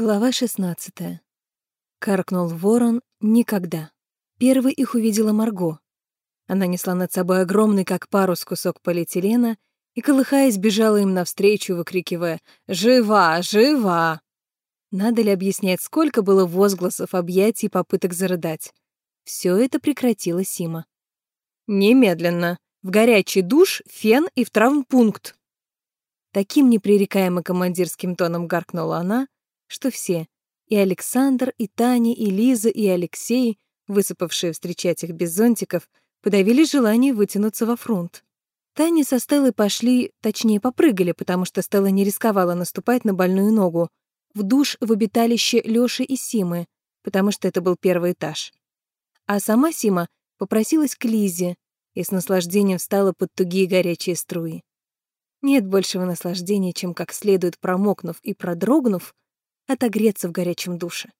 Глава 16. Каркнул ворон никогда. Первой их увидела Марго. Она несла над собой огромный, как парус, кусок полиэтилена и, колыхаясь, бежала им навстречу, выкрикивая «Жива! Жива!». Надо ли объяснять, сколько было возгласов, объятий и попыток зарыдать? Все это прекратила Сима. «Немедленно! В горячий душ, фен и в травмпункт!» Таким непререкаемо командирским тоном гаркнула она, что все — и Александр, и Таня, и Лиза, и Алексей, высыпавшие встречать их без зонтиков, подавили желание вытянуться во фронт. Таня со Стеллой пошли, точнее, попрыгали, потому что Стелла не рисковала наступать на больную ногу, в душ в обиталище Лёши и Симы, потому что это был первый этаж. А сама Сима попросилась к Лизе и с наслаждением встала под тугие горячие струи. Нет большего наслаждения, чем как следует промокнув и продрогнув, отогреться в горячем душе.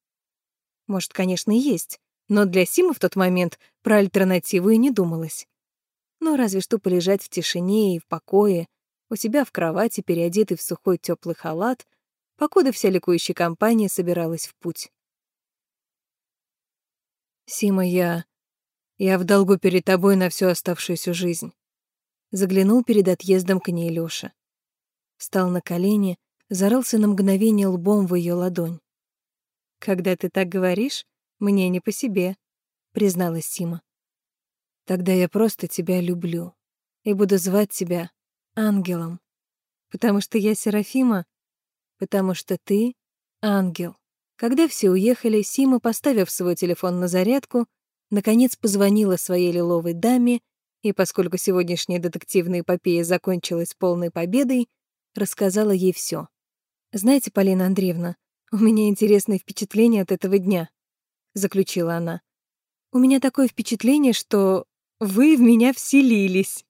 Может, конечно, и есть, но для Симы в тот момент про альтернативу и не думалось. Ну, разве что полежать в тишине и в покое, у себя в кровати, переодетый в сухой теплый халат, покуда вся ликующая компания собиралась в путь. «Сима, я... я в долгу перед тобой на всю оставшуюся жизнь». Заглянул перед отъездом к ней Лёша. Встал на колени, зарылся на мгновение лбом в ее ладонь. «Когда ты так говоришь, мне не по себе», — призналась Сима. «Тогда я просто тебя люблю и буду звать тебя ангелом, потому что я Серафима, потому что ты — ангел». Когда все уехали, Сима, поставив свой телефон на зарядку, наконец позвонила своей лиловой даме, и поскольку сегодняшняя детективная эпопея закончилась полной победой, рассказала ей все. «Знаете, Полина Андреевна, у меня интересные впечатления от этого дня», — заключила она. «У меня такое впечатление, что вы в меня вселились.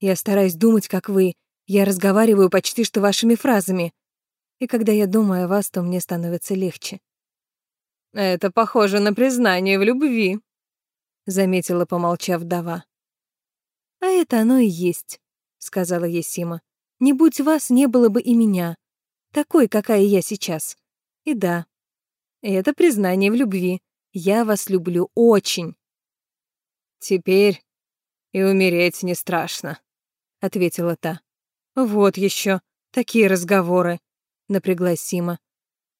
Я стараюсь думать, как вы. Я разговариваю почти что вашими фразами. И когда я думаю о вас, то мне становится легче». «Это похоже на признание в любви», — заметила, помолчав вдова. «А это оно и есть», — сказала Есима. «Не будь вас, не было бы и меня такой, какая я сейчас. И да, это признание в любви. Я вас люблю очень. Теперь и умереть не страшно, ответила та. Вот еще такие разговоры, напряглась.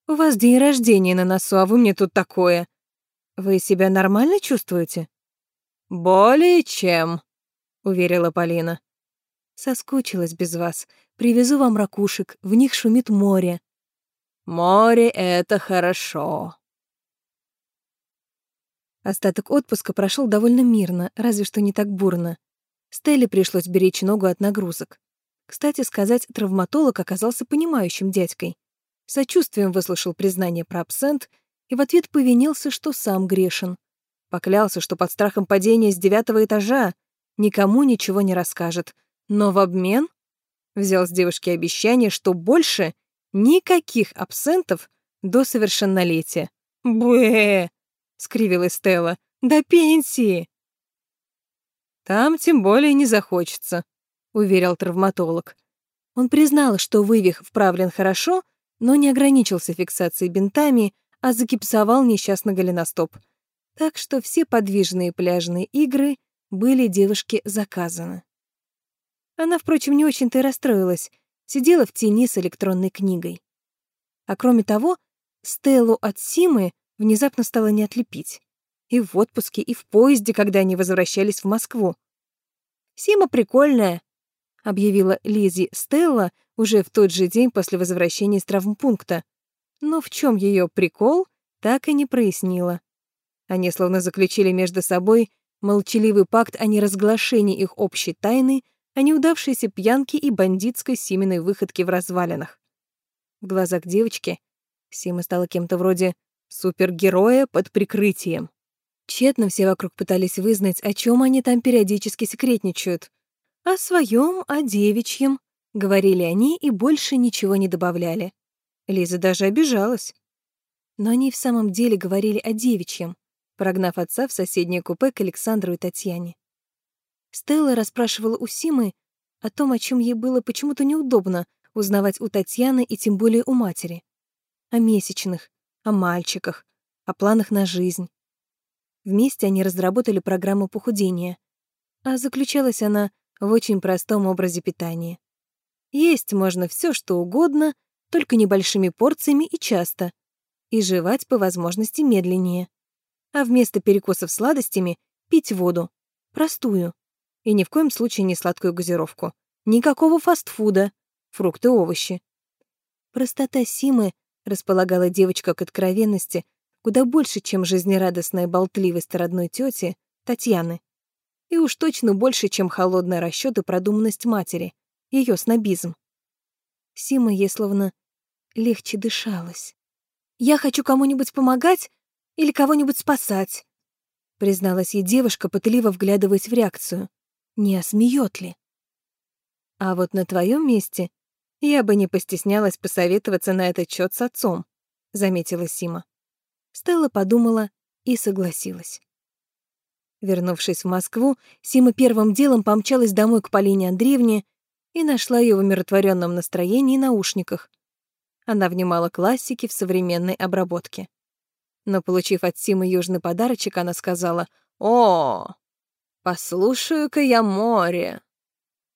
У вас день рождения на носу, а вы мне тут такое. Вы себя нормально чувствуете? Более чем, уверила Полина. Соскучилась без вас. Привезу вам ракушек, в них шумит море. Море — это хорошо. Остаток отпуска прошел довольно мирно, разве что не так бурно. Стелле пришлось беречь ногу от нагрузок. Кстати сказать, травматолог оказался понимающим дядькой. Сочувствием выслушал признание про абсент и в ответ повинился, что сам грешен. Поклялся, что под страхом падения с девятого этажа никому ничего не расскажет, но в обмен взял с девушки обещание, что больше никаких абсентов до совершеннолетия. «Бэ!» — скривилась Стелла. «До пенсии!» «Там тем более не захочется», — уверил травматолог. Он признал, что вывих вправлен хорошо, но не ограничился фиксацией бинтами, а закипсовал несчастно голеностоп. Так что все подвижные пляжные игры были девушке заказаны. Она, впрочем, не очень-то и расстроилась, сидела в тени с электронной книгой. А кроме того, Стеллу от Симы внезапно стало не отлепить. И в отпуске, и в поезде, когда они возвращались в Москву. «Сима прикольная», — объявила Лизи Стелла уже в тот же день после возвращения из травмпункта. Но в чем ее прикол, так и не прояснила. Они словно заключили между собой молчаливый пакт о неразглашении их общей тайны о неудавшейся пьянке и бандитской Симиной выходке в развалинах. В глазах девочки Сима стала кем-то вроде супергероя под прикрытием. Тщетно все вокруг пытались вызнать, о чем они там периодически секретничают. О своем, о девичьем, говорили они и больше ничего не добавляли. Лиза даже обижалась. Но они в самом деле говорили о девичьем, прогнав отца в соседнее купе к Александру и Татьяне. Стелла расспрашивала у Симы о том, о чем ей было почему-то неудобно узнавать у Татьяны и тем более у матери. о месячных, о мальчиках, о планах на жизнь. Вместе они разработали программу похудения, а заключалась она в очень простом образе питания. Есть можно все, что угодно, только небольшими порциями и часто, и жевать по возможности медленнее. А вместо перекусов сладостями пить воду, простую, и ни в коем случае не сладкую газировку. Никакого фастфуда, фрукты, овощи. Простота Симы располагала девочка к откровенности куда больше, чем жизнерадостная болтливость родной тети Татьяны. И уж точно больше, чем холодный расчет и продуманность матери, ее снобизм. Сима ей словно легче дышалась. «Я хочу кому-нибудь помогать или кого-нибудь спасать», призналась ей девушка, пытливо вглядываясь в реакцию. Не осмеет ли? А вот на твоем месте я бы не постеснялась посоветоваться на этот счет с отцом, заметила Сима. Стелла подумала и согласилась. Вернувшись в Москву, Сима первым делом помчалась домой к Полине Андреевне и нашла ее в умиротворенном настроении наушниках. Она внимала классике в современной обработке. Но, получив от Симы южный подарочек, она сказала «О, послушаю-ка я море»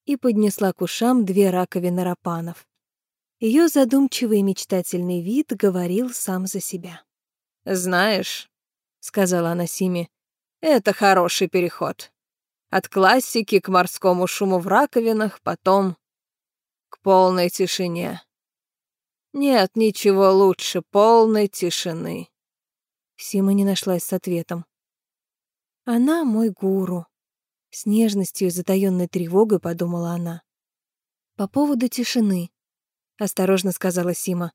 и поднесла к ушам две раковины рапанов. Ее задумчивый мечтательный вид говорил сам за себя. «Знаешь», — сказала она Симе, — «это хороший переход. От классики к морскому шуму в раковинах, потом к полной тишине. Нет ничего лучше полной тишины». Сима не нашлась с ответом. «Она мой гуру», с нежностью и затаённой тревогой подумала она. «По поводу тишины», — осторожно сказала Сима.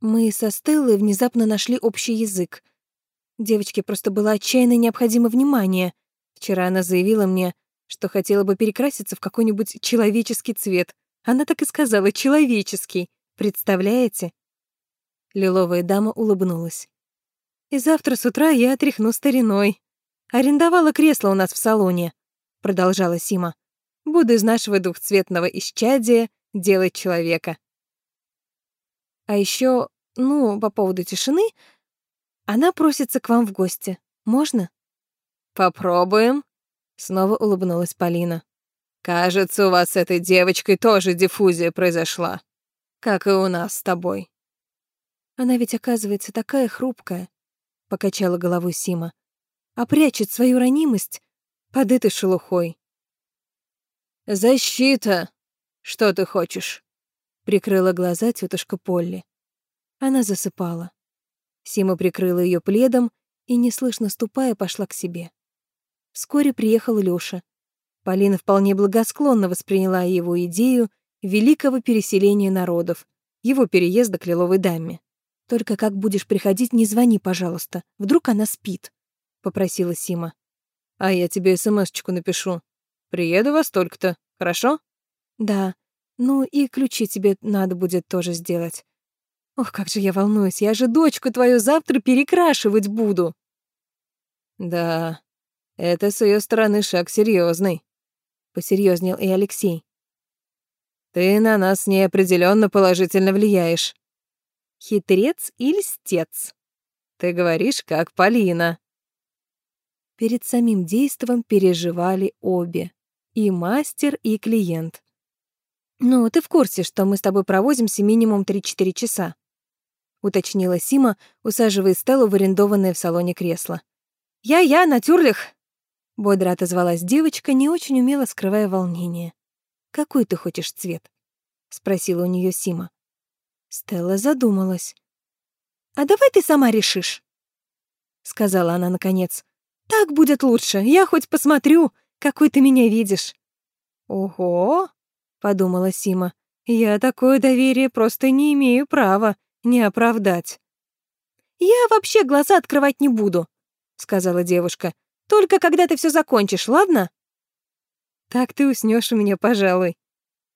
«Мы со Стеллой внезапно нашли общий язык. Девочке просто было отчаянно необходимо внимание. Вчера она заявила мне, что хотела бы перекраситься в какой-нибудь человеческий цвет. Она так и сказала «человеческий». Представляете?» Лиловая дама улыбнулась. «И завтра с утра я отряхну стариной. Арендовала кресло у нас в салоне продолжала Сима. Буду из нашего двухцветного исчадия делать человека. А еще, ну, по поводу тишины, она просится к вам в гости. Можно? Попробуем. Снова улыбнулась Полина. Кажется, у вас с этой девочкой тоже диффузия произошла, как и у нас с тобой. Она ведь, оказывается, такая хрупкая, покачала головой Сима, а прячет свою ранимость под этой шелухой. «Защита! Что ты хочешь?» — прикрыла глаза тетушка Полли. Она засыпала. Сима прикрыла ее пледом и, неслышно ступая, пошла к себе. Вскоре приехал Лёша. Полина вполне благосклонно восприняла его идею великого переселения народов, его переезда к Лиловой даме. «Только как будешь приходить, не звони, пожалуйста. Вдруг она спит», — попросила Сима. А я тебе смс-очку напишу. Приеду во столько-то, хорошо? Да. Ну и ключи тебе надо будет тоже сделать. Ох, как же я волнуюсь, я же дочку твою завтра перекрашивать буду. Да, это с ее стороны шаг серьезный. Посерьезнел и Алексей. Ты на нас неопределенно положительно влияешь. Хитрец и льстец. Ты говоришь, как Полина. Перед самим действом переживали обе. И мастер, и клиент. «Ну, ты в курсе, что мы с тобой провозимся минимум 3-4 часа?» — уточнила Сима, усаживая Стеллу в арендованное в салоне кресло. «Я-я, натюрлих!» — бодро отозвалась девочка, не очень умело скрывая волнение. «Какой ты хочешь цвет?» — спросила у нее Сима. Стелла задумалась. «А давай ты сама решишь», — сказала она наконец. Так будет лучше. Я хоть посмотрю, какой ты меня видишь. Ого, подумала Сима. Я такое доверие просто не имею права не оправдать. Я вообще глаза открывать не буду, сказала девушка. Только когда ты все закончишь, ладно? Так ты уснешь у меня, пожалуй,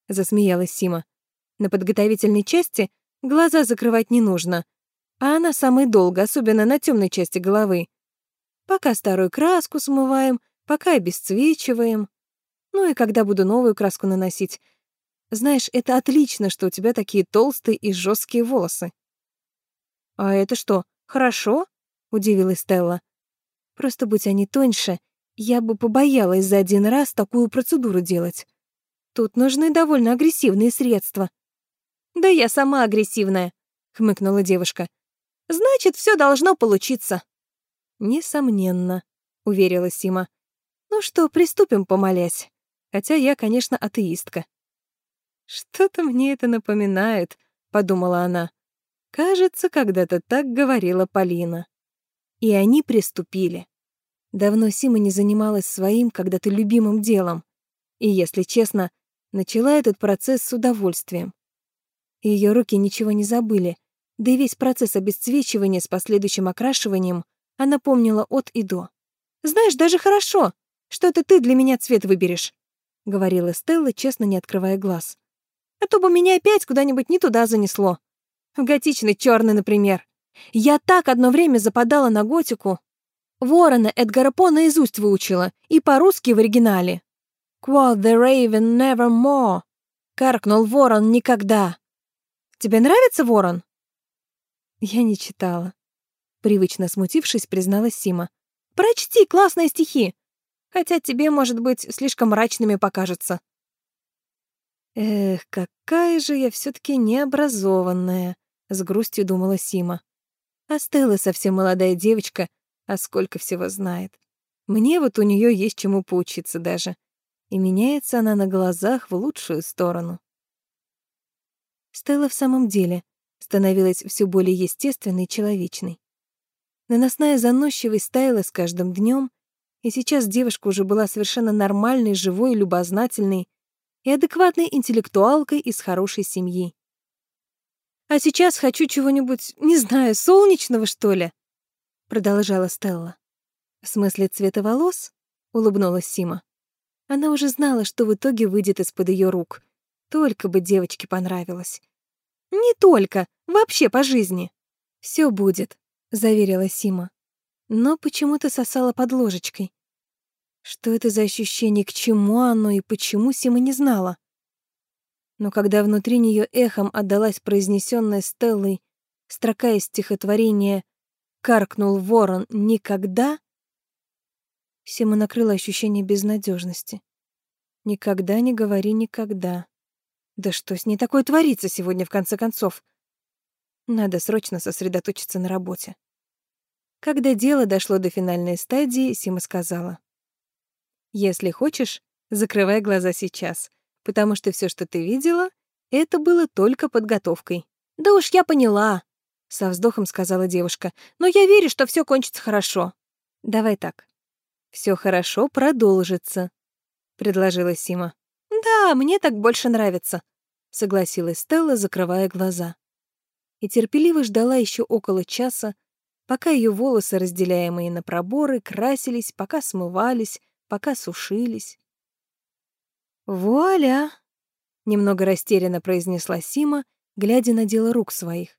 засмеялась Сима. На подготовительной части глаза закрывать не нужно, а она самой долго, особенно на темной части головы. Пока старую краску смываем, пока обесцвечиваем. Ну и когда буду новую краску наносить. Знаешь, это отлично, что у тебя такие толстые и жесткие волосы. «А это что, хорошо?» — удивилась Стелла. «Просто будь они тоньше, я бы побоялась за один раз такую процедуру делать. Тут нужны довольно агрессивные средства». «Да я сама агрессивная», — хмыкнула девушка. «Значит, все должно получиться». «Несомненно», — уверила Сима. «Ну что, приступим, помолясь. Хотя я, конечно, атеистка». «Что-то мне это напоминает», — подумала она. «Кажется, когда-то так говорила Полина». И они приступили. Давно Сима не занималась своим когда-то любимым делом. И, если честно, начала этот процесс с удовольствием. Ее руки ничего не забыли, да и весь процесс обесцвечивания с последующим окрашиванием она помнила от и до. «Знаешь, даже хорошо, что это ты для меня цвет выберешь», — говорила Стелла, честно не открывая глаз. «А то бы меня опять куда-нибудь не туда занесло. В готичный черный, например. Я так одно время западала на готику. Ворона Эдгара По наизусть выучила, и по-русски в оригинале. «Quoth the raven nevermore», — каркнул ворон никогда. «Тебе нравится ворон?» Я не читала. Привычно смутившись, призналась Сима. «Прочти классные стихи! Хотя тебе, может быть, слишком мрачными покажется». «Эх, какая же я все таки необразованная», — с грустью думала Сима. А Стелла совсем молодая девочка, а сколько всего знает. Мне вот у нее есть чему поучиться даже. И меняется она на глазах в лучшую сторону. Стелла в самом деле становилась все более естественной и человечной. Наносная заносчивость стаяла с каждым днем, и сейчас девушка уже была совершенно нормальной, живой, любознательной и адекватной интеллектуалкой из хорошей семьи. «А сейчас хочу чего-нибудь, не знаю, солнечного, что ли?» Продолжала Стелла. «В смысле цвета волос?» — улыбнулась Сима. Она уже знала, что в итоге выйдет из-под ее рук. Только бы девочке понравилось. «Не только, вообще по жизни». Все будет», — заверила Сима. Но почему-то сосала под ложечкой. Что это за ощущение, к чему оно и почему Сима не знала? Но когда внутри нее эхом отдалась произнесенная Стеллой строка из стихотворения «Каркнул ворон никогда», Сима накрыла ощущение безнадежности. «Никогда не говори никогда». Да что с ней такое творится сегодня, в конце концов? Надо срочно сосредоточиться на работе. Когда дело дошло до финальной стадии, Сима сказала. «Если хочешь, закрывай глаза сейчас, потому что все, что ты видела, это было только подготовкой». «Да уж я поняла», — со вздохом сказала девушка. «Но я верю, что все кончится хорошо». «Давай так. Все хорошо продолжится», — предложила Сима. «Да, мне так больше нравится», — согласилась Стелла, закрывая глаза и терпеливо ждала еще около часа, пока ее волосы, разделяемые на проборы, красились, пока смывались, пока сушились. «Вуаля!» — немного растерянно произнесла Сима, глядя на дело рук своих.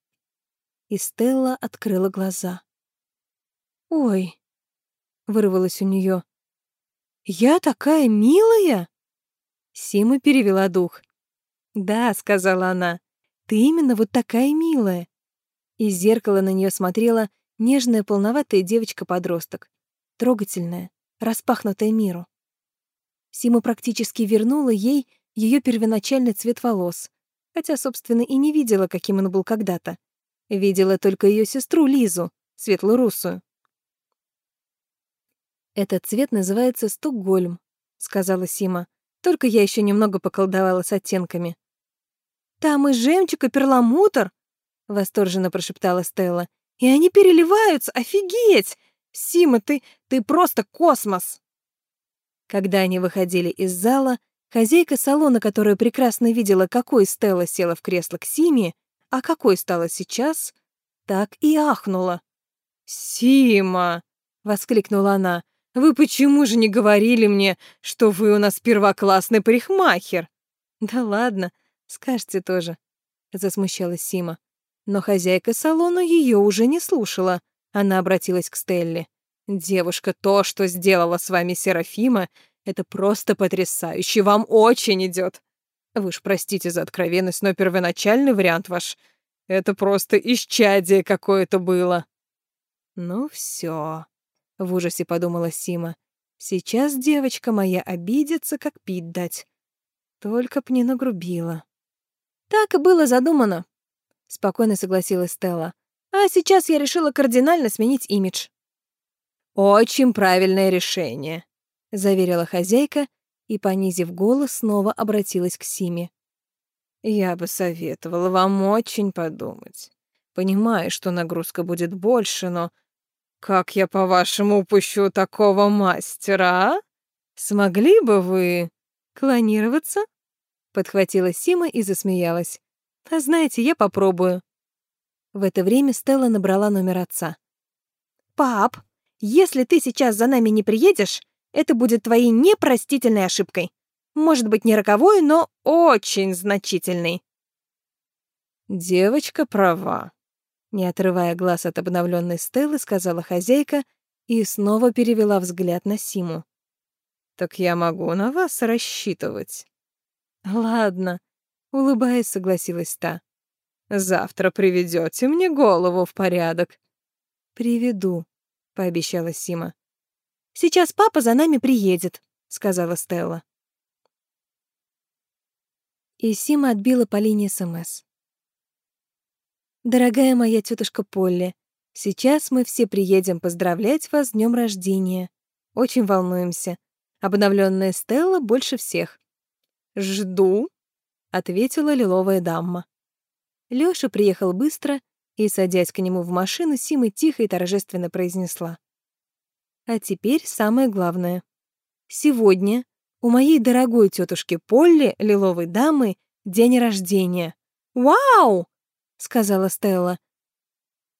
И Стелла открыла глаза. «Ой!» — вырвалось у нее. «Я такая милая!» Сима перевела дух. «Да», — сказала она, ты именно вот такая милая. Из зеркала на нее смотрела нежная полноватая девочка-подросток, трогательная, распахнутая миру. Сима практически вернула ей ее первоначальный цвет волос, хотя, собственно, и не видела, каким он был когда-то. Видела только ее сестру Лизу, светло-русую. «Этот цвет называется Стокгольм», — сказала Сима. «Только я еще немного поколдовала с оттенками. «Там и жемчуг, и перламутр!» — восторженно прошептала Стелла. «И они переливаются! Офигеть! Сима, ты, ты просто космос!» Когда они выходили из зала, хозяйка салона, которая прекрасно видела, какой Стелла села в кресло к Симе, а какой стала сейчас, так и ахнула. «Сима!» — воскликнула она. «Вы почему же не говорили мне, что вы у нас первоклассный парикмахер?» «Да ладно, Скажете тоже, засмущалась Сима. Но хозяйка салона ее уже не слушала. Она обратилась к Стелле. Девушка, то, что сделала с вами Серафима, это просто потрясающе, вам очень идет. Вы ж простите за откровенность, но первоначальный вариант ваш Это просто исчадие какое-то было. Ну все, в ужасе подумала Сима. Сейчас девочка моя обидится, как пить дать. Только б не нагрубила. Так и было задумано, спокойно согласилась Стелла. А сейчас я решила кардинально сменить имидж. Очень правильное решение, заверила хозяйка и, понизив голос, снова обратилась к Симе. Я бы советовала вам очень подумать. Понимаю, что нагрузка будет больше, но как я, по-вашему, упущу такого мастера, а? Смогли бы вы клонироваться? Подхватила Сима и засмеялась. А знаете, я попробую. В это время Стелла набрала номер отца. «Пап, если ты сейчас за нами не приедешь, это будет твоей непростительной ошибкой. Может быть, не роковой, но очень значительный. Девочка права. Не отрывая глаз от обновленной Стеллы, сказала хозяйка и снова перевела взгляд на Симу. Так я могу на вас рассчитывать. Ладно, улыбаясь, согласилась та. Завтра приведете мне голову в порядок. Приведу, пообещала Сима. Сейчас папа за нами приедет, сказала Стелла и Сима отбила по линии СМС. «Дорогая моя тетушка Полли, сейчас мы все приедем поздравлять вас с днем рождения. Очень волнуемся. Обновленная Стелла больше всех». «Жду», — ответила лиловая дама. Лёша приехал быстро, и, садясь к нему в машину, Сима тихо и торжественно произнесла. «А теперь самое главное. Сегодня у моей дорогой тетушки Полли, лиловой дамы, день рождения. «Вау!» — сказала Стелла.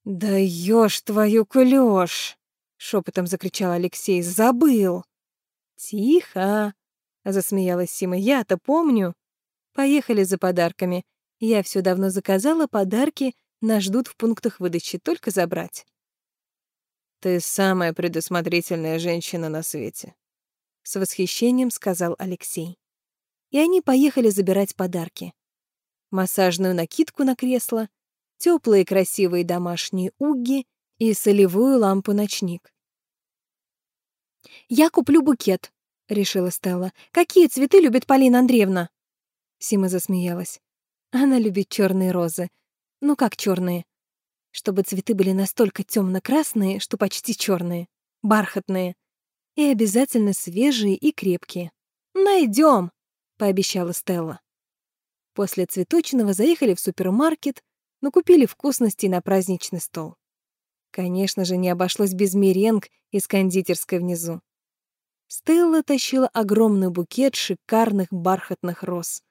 «Да ешь твою клёшь!» — шепотом закричал Алексей. «Забыл!» «Тихо!» — засмеялась Сима. «Я-то помню. Поехали за подарками. Я все давно заказала, подарки нас ждут в пунктах выдачи, только забрать». «Ты самая предусмотрительная женщина на свете», — с восхищением сказал Алексей. И они поехали забирать подарки. Массажную накидку на кресло, теплые красивые домашние уги и солевую лампу-ночник. «Я куплю букет», — решила Стелла. «Какие цветы любит Полина Андреевна?» Сима засмеялась. Она любит черные розы. Ну как черные? Чтобы цветы были настолько темно-красные, что почти черные, бархатные и обязательно свежие и крепкие. Найдем, пообещала Стелла. После цветочного заехали в супермаркет, но купили вкусностей на праздничный стол. Конечно же, не обошлось без меренг из кондитерской внизу. Стелла тащила огромный букет шикарных бархатных роз.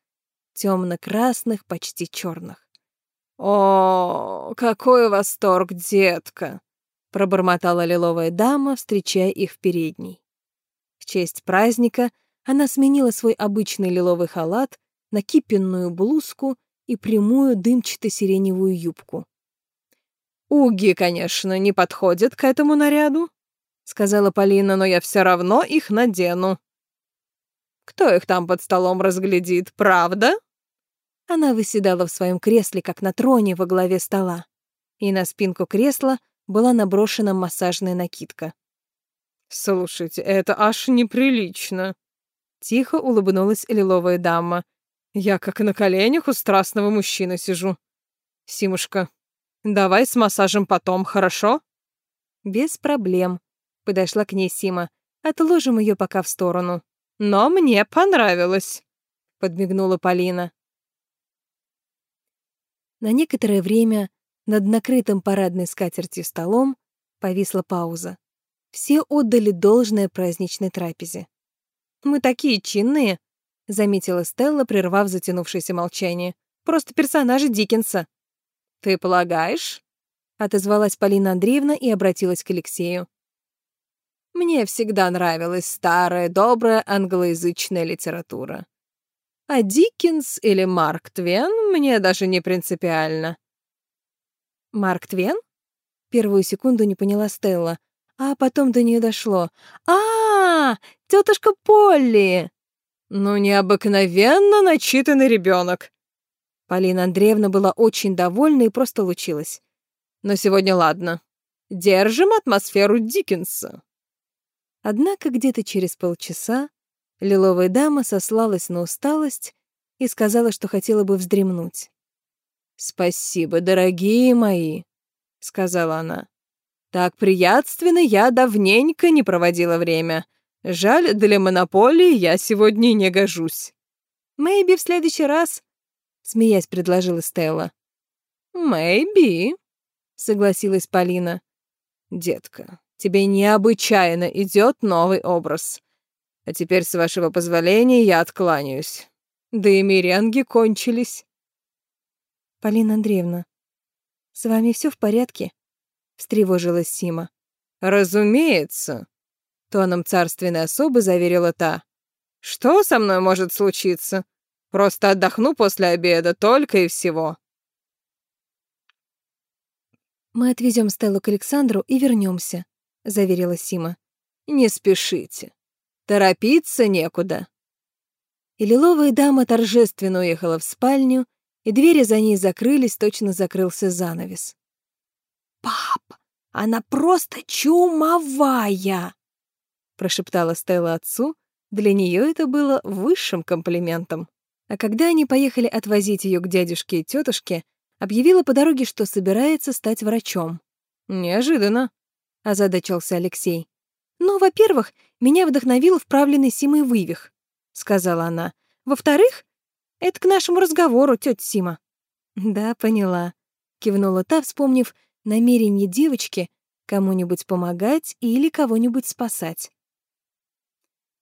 темно-красных, почти черных. «О, какой восторг, детка!» пробормотала лиловая дама, встречая их в передней. В честь праздника она сменила свой обычный лиловый халат на кипенную блузку и прямую дымчато-сиреневую юбку. «Уги, конечно, не подходят к этому наряду», — сказала Полина, «но я все равно их надену». «Кто их там под столом разглядит, правда?» Она выседала в своем кресле, как на троне во главе стола, и на спинку кресла была наброшена массажная накидка. «Слушайте, это аж неприлично!» Тихо улыбнулась лиловая дама. «Я как на коленях у страстного мужчины сижу. Симушка, давай с массажем потом, хорошо?» «Без проблем», — подошла к ней Сима. «Отложим ее пока в сторону». «Но мне понравилось», — подмигнула Полина. На некоторое время над накрытым парадной скатертью столом повисла пауза. Все отдали должное праздничной трапезе. «Мы такие чинные», — заметила Стелла, прервав затянувшееся молчание. «Просто персонажи Диккенса». «Ты полагаешь?» — отозвалась Полина Андреевна и обратилась к Алексею. «Мне всегда нравилась старая, добрая англоязычная литература. А Диккенс или Марк Твен мне даже не принципиально. Марк Твен? Первую секунду не поняла Стелла, а потом до нее дошло. А, -а, -а тетушка Полли! Ну, необыкновенно начитанный ребенок. Полина Андреевна была очень довольна и просто лучилась. Но сегодня ладно. Держим атмосферу Диккенса. Однако где-то через полчаса лиловая дама сослалась на усталость и сказала, что хотела бы вздремнуть. «Спасибо, дорогие мои», — сказала она. «Так приятственно я давненько не проводила время. Жаль, для монополии я сегодня не гожусь». «Мэйби в следующий раз», — смеясь предложила Стелла. «Мэйби», — согласилась Полина. «Детка, тебе необычайно идет новый образ. А теперь, с вашего позволения, я откланяюсь. Да и меренги кончились». «Полина Андреевна, с вами все в порядке?» — встревожилась Сима. «Разумеется», — тоном царственной особы заверила та. «Что со мной может случиться? Просто отдохну после обеда, только и всего». «Мы отвезем Стеллу к Александру и вернемся, заверила Сима. «Не спешите. Торопиться некуда». И лиловая дама торжественно уехала в спальню, и двери за ней закрылись, точно закрылся занавес. «Пап, она просто чумовая!» прошептала Стелла отцу. Для нее это было высшим комплиментом. А когда они поехали отвозить ее к дядюшке и тетушке, объявила по дороге, что собирается стать врачом. «Неожиданно», — озадачился Алексей. «Ну, во-первых, меня вдохновил вправленный Симой вывих», — сказала она. «Во-вторых, это к нашему разговору, тетя Сима». «Да, поняла», — кивнула та, вспомнив намерение девочки кому-нибудь помогать или кого-нибудь спасать.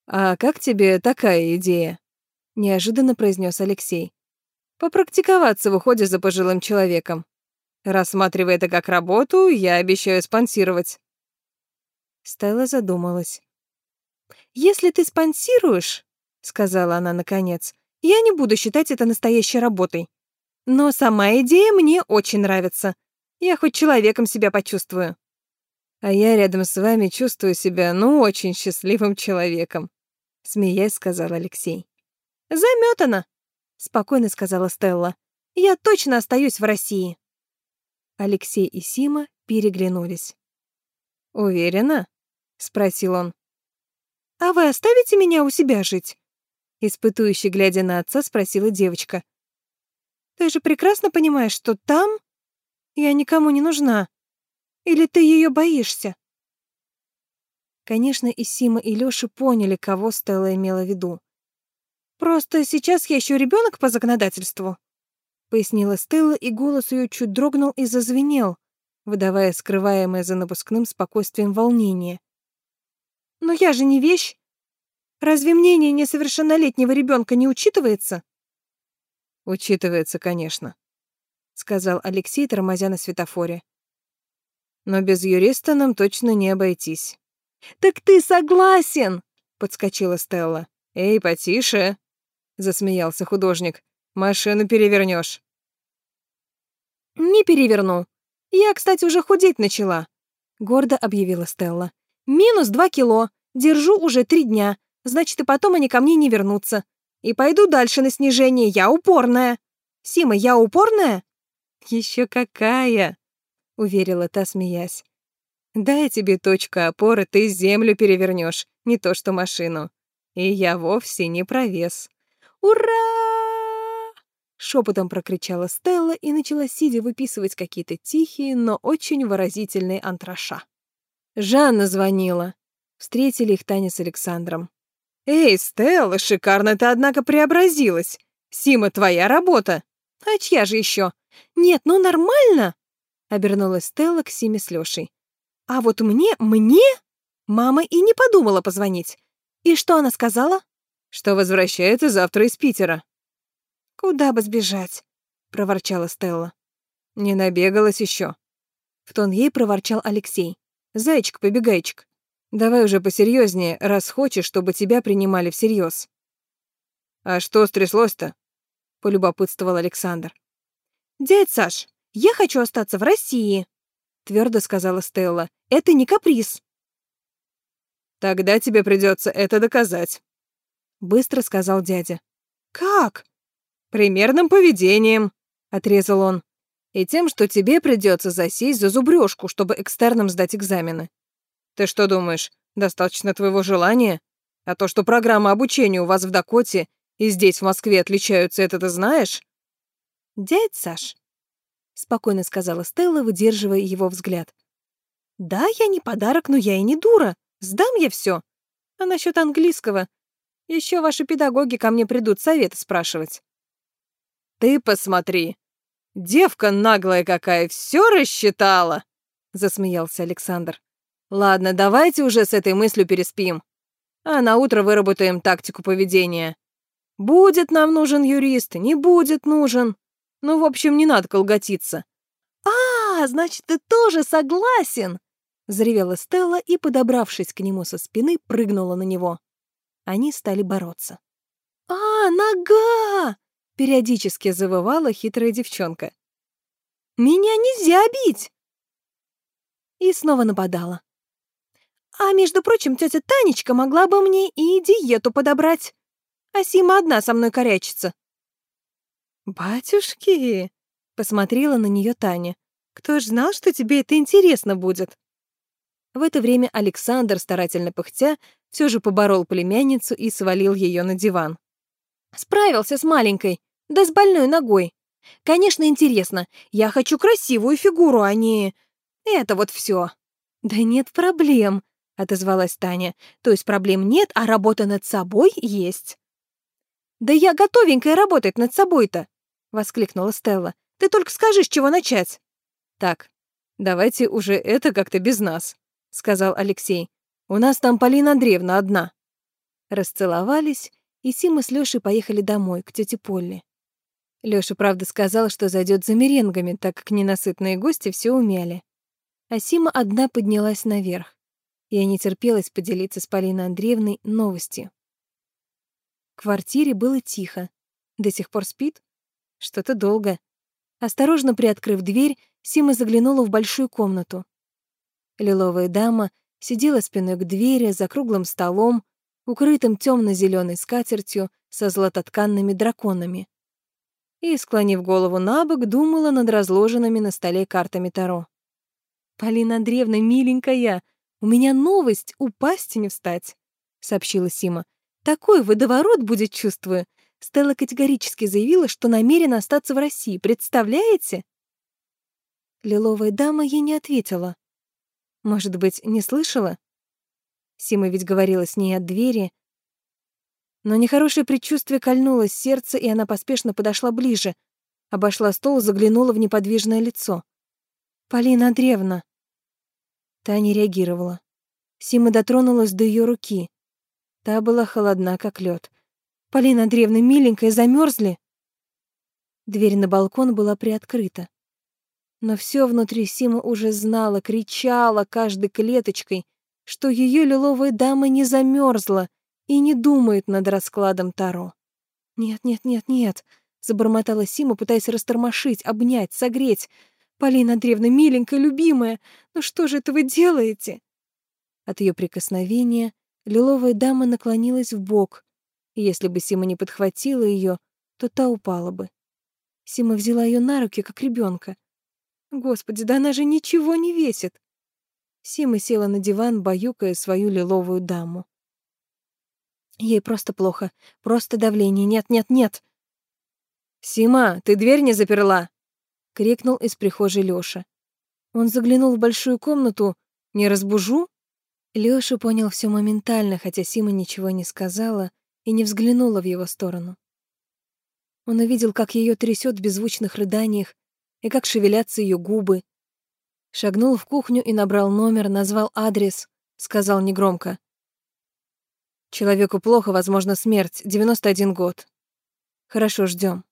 «А как тебе такая идея?» — неожиданно произнес Алексей. «Попрактиковаться в уходе за пожилым человеком. Рассматривая это как работу, я обещаю спонсировать». Стелла задумалась. «Если ты спонсируешь, — сказала она наконец, — я не буду считать это настоящей работой. Но сама идея мне очень нравится. Я хоть человеком себя почувствую». «А я рядом с вами чувствую себя, ну, очень счастливым человеком», — смеясь сказал Алексей. «Замётано», — спокойно сказала Стелла. «Я точно остаюсь в России». Алексей и Сима переглянулись. «Уверена?» — спросил он. «А вы оставите меня у себя жить?» Испытующе глядя на отца, спросила девочка. «Ты же прекрасно понимаешь, что там я никому не нужна. Или ты ее боишься?» Конечно, и Сима, и Лёша поняли, кого Стелла имела в виду. «Просто сейчас я еще ребенок по законодательству», — пояснила Стелла, и голос ее чуть дрогнул и зазвенел, выдавая скрываемое за напускным спокойствием волнение. «Но я же не вещь. Разве мнение несовершеннолетнего ребенка не учитывается?» «Учитывается, конечно», — сказал Алексей, тормозя на светофоре. «Но без юриста нам точно не обойтись». «Так ты согласен!» — подскочила Стелла. «Эй, потише!» — засмеялся художник. «Машину перевернешь. «Не переверну. Я, кстати, уже худеть начала», — гордо объявила Стелла. «Минус два кило. Держу уже три дня. Значит, и потом они ко мне не вернутся. И пойду дальше на снижение. Я упорная. Сима, я упорная?» Еще какая!» — уверила та, смеясь. «Дай тебе точку опоры, ты землю перевернешь, не то что машину. И я вовсе не провес». «Ура!» Шепотом прокричала Стелла и начала сидя выписывать какие-то тихие, но очень выразительные антраша. Жанна звонила. Встретили их Таня с Александром. «Эй, Стелла, шикарно ты, однако, преобразилась. Сима, твоя работа». «А чья же еще? Нет, ну нормально!» Обернулась Стелла к Симе с Лешей. «А вот мне, мне...» Мама и не подумала позвонить. И что она сказала? Что возвращается завтра из Питера. «Куда бы сбежать?» — проворчала Стелла. «Не набегалась еще. В тон ей проворчал Алексей. «Зайчик-побегайчик, давай уже посерьезнее, раз хочешь, чтобы тебя принимали всерьез». «А что стряслось-то?» — полюбопытствовал Александр. «Дядь Саш, я хочу остаться в России», — твердо сказала Стелла. «Это не каприз». «Тогда тебе придется это доказать», — быстро сказал дядя. «Как?» Примерным поведением, отрезал он. «И тем, что тебе придется засесть за зубрёжку, чтобы экстерном сдать экзамены. Ты что думаешь, достаточно твоего желания? А то, что программы обучения у вас в Дакоте и здесь, в Москве, отличаются, это ты знаешь?» «Дядь Саш», — спокойно сказала Стелла, выдерживая его взгляд. «Да, я не подарок, но я и не дура. Сдам я все. А насчет английского? Еще ваши педагоги ко мне придут советы спрашивать». «Ты посмотри! Девка наглая какая, все рассчитала!» — засмеялся Александр. «Ладно, давайте уже с этой мыслью переспим, а на утро выработаем тактику поведения. Будет нам нужен юрист, не будет нужен. Ну, в общем, не надо колготиться». «А, значит, ты тоже согласен!» — заревела Стелла и, подобравшись к нему со спины, прыгнула на него. Они стали бороться. «А, нога!» Периодически завывала хитрая девчонка. «Меня нельзя бить!» И снова нападала. «А между прочим, тетя Танечка могла бы мне и диету подобрать. А Сима одна со мной корячится». «Батюшки!» — посмотрела на нее Таня. «Кто ж знал, что тебе это интересно будет?» В это время Александр, старательно пыхтя, все же поборол племянницу и свалил ее на диван. «Справился с маленькой. Да с больной ногой. Конечно, интересно. Я хочу красивую фигуру, а не... Это вот все. Да нет проблем, отозвалась Таня. То есть проблем нет, а работа над собой есть. Да я готовенькая работать над собой-то, воскликнула Стелла. Ты только скажи, с чего начать. Так, давайте уже это как-то без нас, сказал Алексей. У нас там Полина Андреевна одна. Расцеловались, и Сима с Лёшей поехали домой, к тете Полли. Лёша, правда, сказал, что зайдет за меренгами, так как ненасытные гости все умяли. А Сима одна поднялась наверх. Я не терпелась поделиться с Полиной Андреевной новостью. В квартире было тихо. До сих пор спит? Что-то долго. Осторожно приоткрыв дверь, Сима заглянула в большую комнату. Лиловая дама сидела спиной к двери за круглым столом, укрытым темно зеленой скатертью со златотканными драконами и, склонив голову на бок, думала над разложенными на столе картами Таро. «Полина Андреевна, миленькая, у меня новость, упасть и не встать», — сообщила Сима. «Такой водоворот будет, чувствую. Стелла категорически заявила, что намерена остаться в России. Представляете?» Лиловая дама ей не ответила. Может быть, не слышала? Сима ведь говорила с ней от двери, но нехорошее предчувствие кольнуло сердце, и она поспешно подошла ближе, обошла стол, заглянула в неподвижное лицо. «Полина Андреевна!» Та не реагировала. Сима дотронулась до ее руки. Та была холодна, как лед. «Полина Андреевна, миленькая, замерзли?» Дверь на балкон была приоткрыта. Но все внутри Сима уже знала, кричала каждой клеточкой, что ее лиловая дама не замерзла, и не думает над раскладом Таро. «Нет, нет, нет, нет», — забормотала Сима, пытаясь растормошить, обнять, согреть. «Полина Андреевна, миленькая, любимая, ну что же это вы делаете?» От ее прикосновения лиловая дама наклонилась в бок. Если бы Сима не подхватила ее, то та упала бы. Сима взяла ее на руки, как ребенка. Господи, да она же ничего не весит. Сима села на диван, баюкая свою лиловую даму. Ей просто плохо. Просто давление. Нет, нет, нет. «Сима, ты дверь не заперла?» — крикнул из прихожей Лёша. Он заглянул в большую комнату. «Не разбужу?» Лёша понял всё моментально, хотя Сима ничего не сказала и не взглянула в его сторону. Он увидел, как её трясёт в беззвучных рыданиях и как шевелятся её губы. Шагнул в кухню и набрал номер, назвал адрес, сказал негромко. Человеку плохо, возможно, смерть. 91 год. Хорошо, ждем.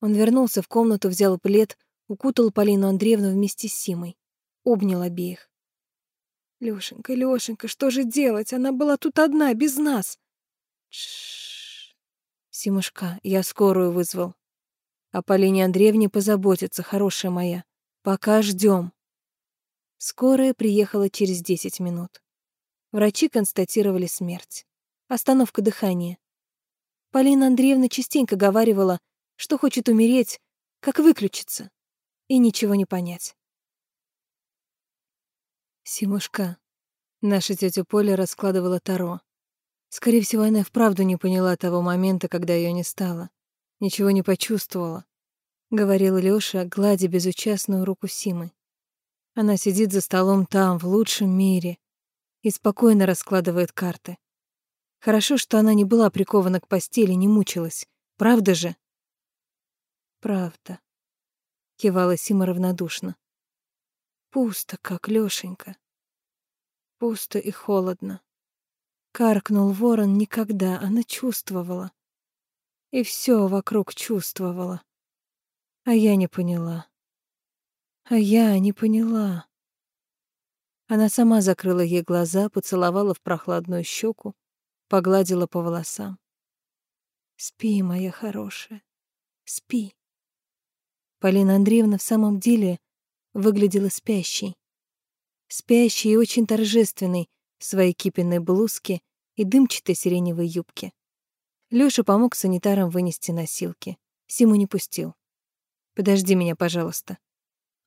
Он вернулся в комнату, взял плед, укутал Полину Андреевну вместе с Симой. Обнял обеих. Лёшенька, Лёшенька, что же делать? Она была тут одна, без нас. Тш. Симушка, я скорую вызвал. О Полине Андреевне позаботиться, хорошая моя. Пока ждем. Скорая приехала через 10 минут. Врачи констатировали смерть. Остановка дыхания. Полина Андреевна частенько говаривала, что хочет умереть, как выключиться, и ничего не понять. Симушка, наша тетя Поля раскладывала таро. Скорее всего, она вправду не поняла того момента, когда ее не стало. Ничего не почувствовала. Говорил Лёша, гладя безучастную руку Симы. Она сидит за столом там, в лучшем мире, и спокойно раскладывает карты. Хорошо, что она не была прикована к постели, не мучилась. Правда же? Правда. Кивала Сима равнодушно. Пусто, как Лёшенька. Пусто и холодно. Каркнул ворон никогда, она чувствовала. И все вокруг чувствовала. А я не поняла. А я не поняла. Она сама закрыла ей глаза, поцеловала в прохладную щеку, погладила по волосам. «Спи, моя хорошая, спи». Полина Андреевна в самом деле выглядела спящей. Спящей и очень торжественной в своей кипенной блузке и дымчатой сиреневой юбке. Лёша помог санитарам вынести носилки. Симу не пустил. «Подожди меня, пожалуйста».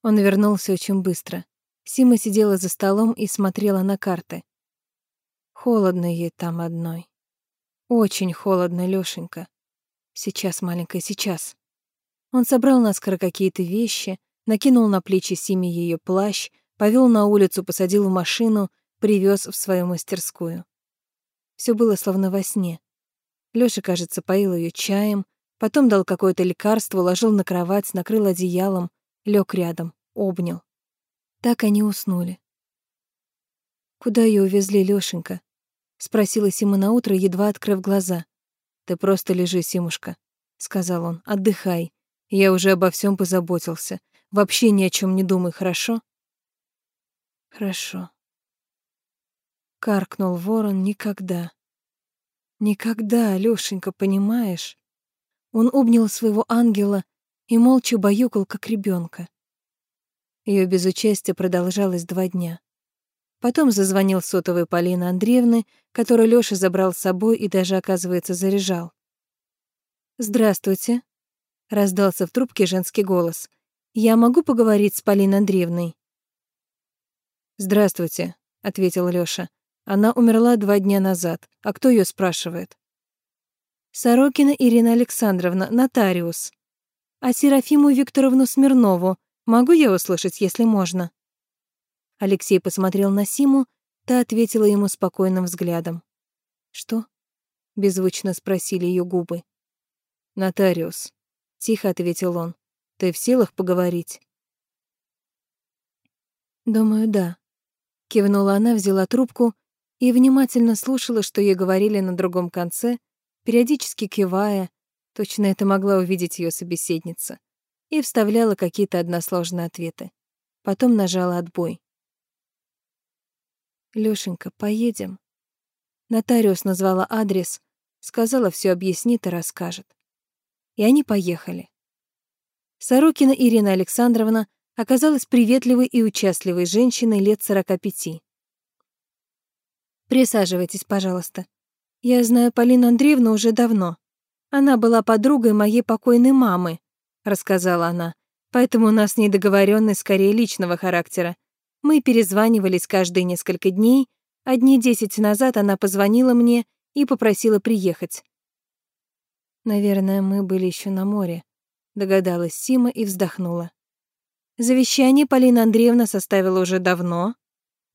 Он вернулся очень быстро. Сима сидела за столом и смотрела на карты. Холодно ей там одной. Очень холодно, Лёшенька. Сейчас, маленькая, сейчас. Он собрал наскоро какие-то вещи, накинул на плечи Симе её плащ, повёл на улицу, посадил в машину, привёз в свою мастерскую. Все было словно во сне. Лёша, кажется, поил её чаем, потом дал какое-то лекарство, ложил на кровать, накрыл одеялом, лёг рядом, обнял. Так они уснули. «Куда её увезли, Лёшенька?» — спросила Сима наутро, едва открыв глаза. «Ты просто лежи, Симушка», — сказал он, — «отдыхай. Я уже обо всём позаботился. Вообще ни о чём не думай, хорошо?» «Хорошо», Каркнул ворон никогда. Никогда, Лёшенька, понимаешь? Он обнял своего ангела и молча баюкал, как ребенка. Ее безучастие продолжалось два дня. Потом зазвонил сотовый Полины Андреевны, который Лёша забрал с собой и даже, оказывается, заряжал. «Здравствуйте», — раздался в трубке женский голос. «Я могу поговорить с Полиной Андреевной?» «Здравствуйте», — ответил Лёша. Она умерла два дня назад. А кто ее спрашивает? Сорокина Ирина Александровна, нотариус. А Серафиму Викторовну Смирнову могу я услышать, если можно? Алексей посмотрел на Симу, та ответила ему спокойным взглядом. Что? беззвучно спросили ее губы. Нотариус, тихо ответил он. Ты в силах поговорить? Думаю, да. Кивнула она, взяла трубку и внимательно слушала, что ей говорили на другом конце, периодически кивая, точно это могла увидеть ее собеседница, и вставляла какие-то односложные ответы. Потом нажала отбой. «Лёшенька, поедем?» Нотариус назвала адрес, сказала, все объяснит и расскажет. И они поехали. Сорокина Ирина Александровна оказалась приветливой и участливой женщиной лет сорока пяти. Присаживайтесь, пожалуйста. Я знаю Полину Андреевну уже давно. Она была подругой моей покойной мамы, рассказала она. Поэтому у нас с ней договоренность скорее личного характера. Мы перезванивались каждые несколько дней, а дней десять назад она позвонила мне и попросила приехать. Наверное, мы были еще на море, догадалась Сима и вздохнула. Завещание Полина Андреевна составила уже давно,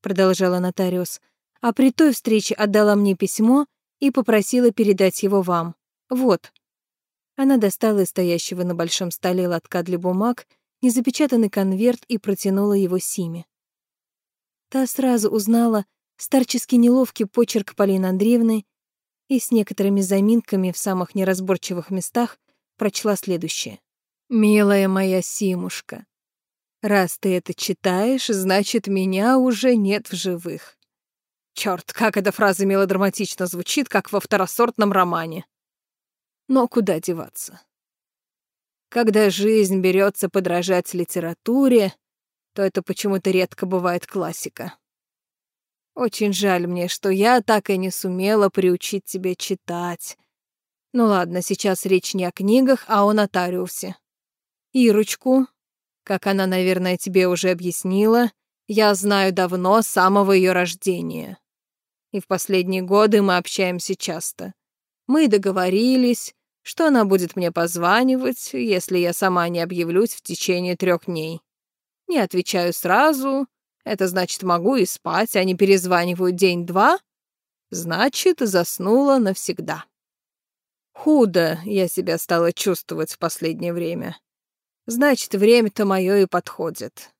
продолжала нотариус а при той встрече отдала мне письмо и попросила передать его вам. Вот». Она достала из стоящего на большом столе лотка для бумаг незапечатанный конверт и протянула его Симе. Та сразу узнала старчески неловкий почерк Полины Андреевны и с некоторыми заминками в самых неразборчивых местах прочла следующее. «Милая моя Симушка, раз ты это читаешь, значит, меня уже нет в живых. Черт, как эта фраза мелодраматично звучит, как во второсортном романе. Но куда деваться? Когда жизнь берется подражать литературе, то это почему-то редко бывает классика. Очень жаль мне, что я так и не сумела приучить тебя читать. Ну ладно, сейчас речь не о книгах, а о нотариусе. Ирочку, как она, наверное, тебе уже объяснила, я знаю давно, с самого ее рождения. И в последние годы мы общаемся часто. Мы договорились, что она будет мне позванивать, если я сама не объявлюсь в течение трех дней. Не отвечаю сразу, это значит, могу и спать, а не перезваниваю день-два, значит, заснула навсегда. Худо я себя стала чувствовать в последнее время. Значит, время-то мое и подходит.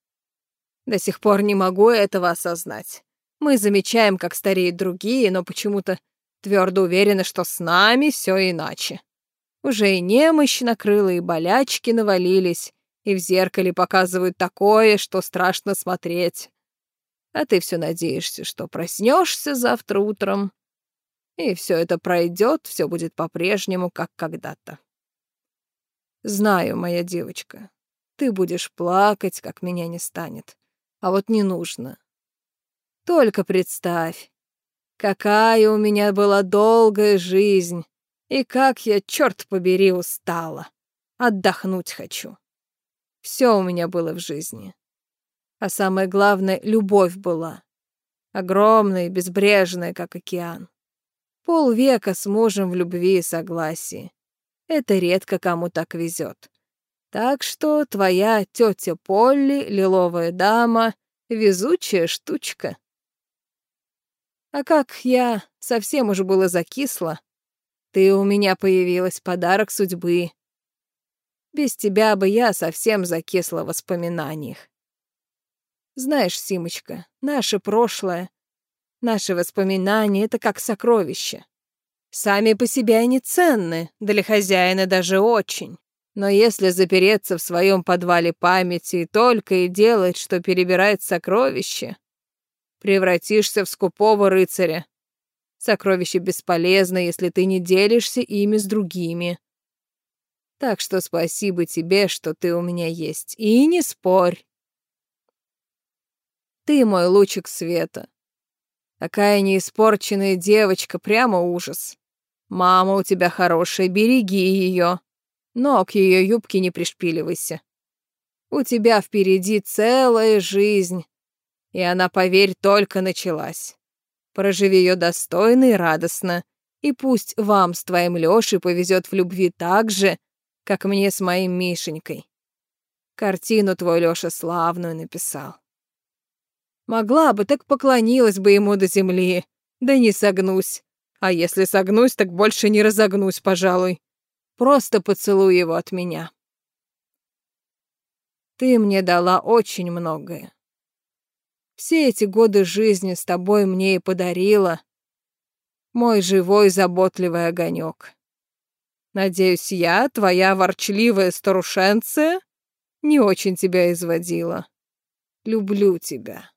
До сих пор не могу этого осознать. Мы замечаем, как стареют другие, но почему-то твердо уверены, что с нами все иначе. Уже и немощь накрыла, и болячки навалились, и в зеркале показывают такое, что страшно смотреть. А ты все надеешься, что проснешься завтра утром, и все это пройдет, все будет по-прежнему, как когда-то. Знаю, моя девочка, ты будешь плакать, как меня не станет. А вот не нужно. Только представь, какая у меня была долгая жизнь, и как я, черт побери, устала. Отдохнуть хочу. Все у меня было в жизни. А самое главное, любовь была. Огромная и безбрежная, как океан. Полвека с мужем в любви и согласии. Это редко кому так везет. Так что твоя тетя Полли, лиловая дама, везучая штучка. А как я совсем уже было закисла, ты у меня появилась, подарок судьбы. Без тебя бы я совсем закисла в воспоминаниях. Знаешь, Симочка, наше прошлое, наши воспоминания — это как сокровища. Сами по себе они ценны, для хозяина даже очень. Но если запереться в своем подвале памяти и только и делать, что перебирать сокровища, превратишься в скупого рыцаря, Сокровище бесполезно, если ты не делишься ими с другими. Так что спасибо тебе, что ты у меня есть. И не спорь. Ты мой лучик света. Такая неиспорченная девочка, прямо ужас. Мама у тебя хорошая, береги ее. Но к ее юбке не пришпиливайся. У тебя впереди целая жизнь, и она, поверь, только началась. Проживи ее достойно и радостно. И пусть вам с твоим Лешей повезет в любви так же, как мне с моим Мишенькой. Картину твой Леша славную написал. Могла бы, так поклонилась бы ему до земли. Да не согнусь. А если согнусь, так больше не разогнусь, пожалуй. Просто поцелуй его от меня. Ты мне дала очень многое. Все эти годы жизни с тобой мне и подарила мой живой заботливый огонек. Надеюсь, я, твоя ворчливая старушенция, не очень тебя изводила. Люблю тебя.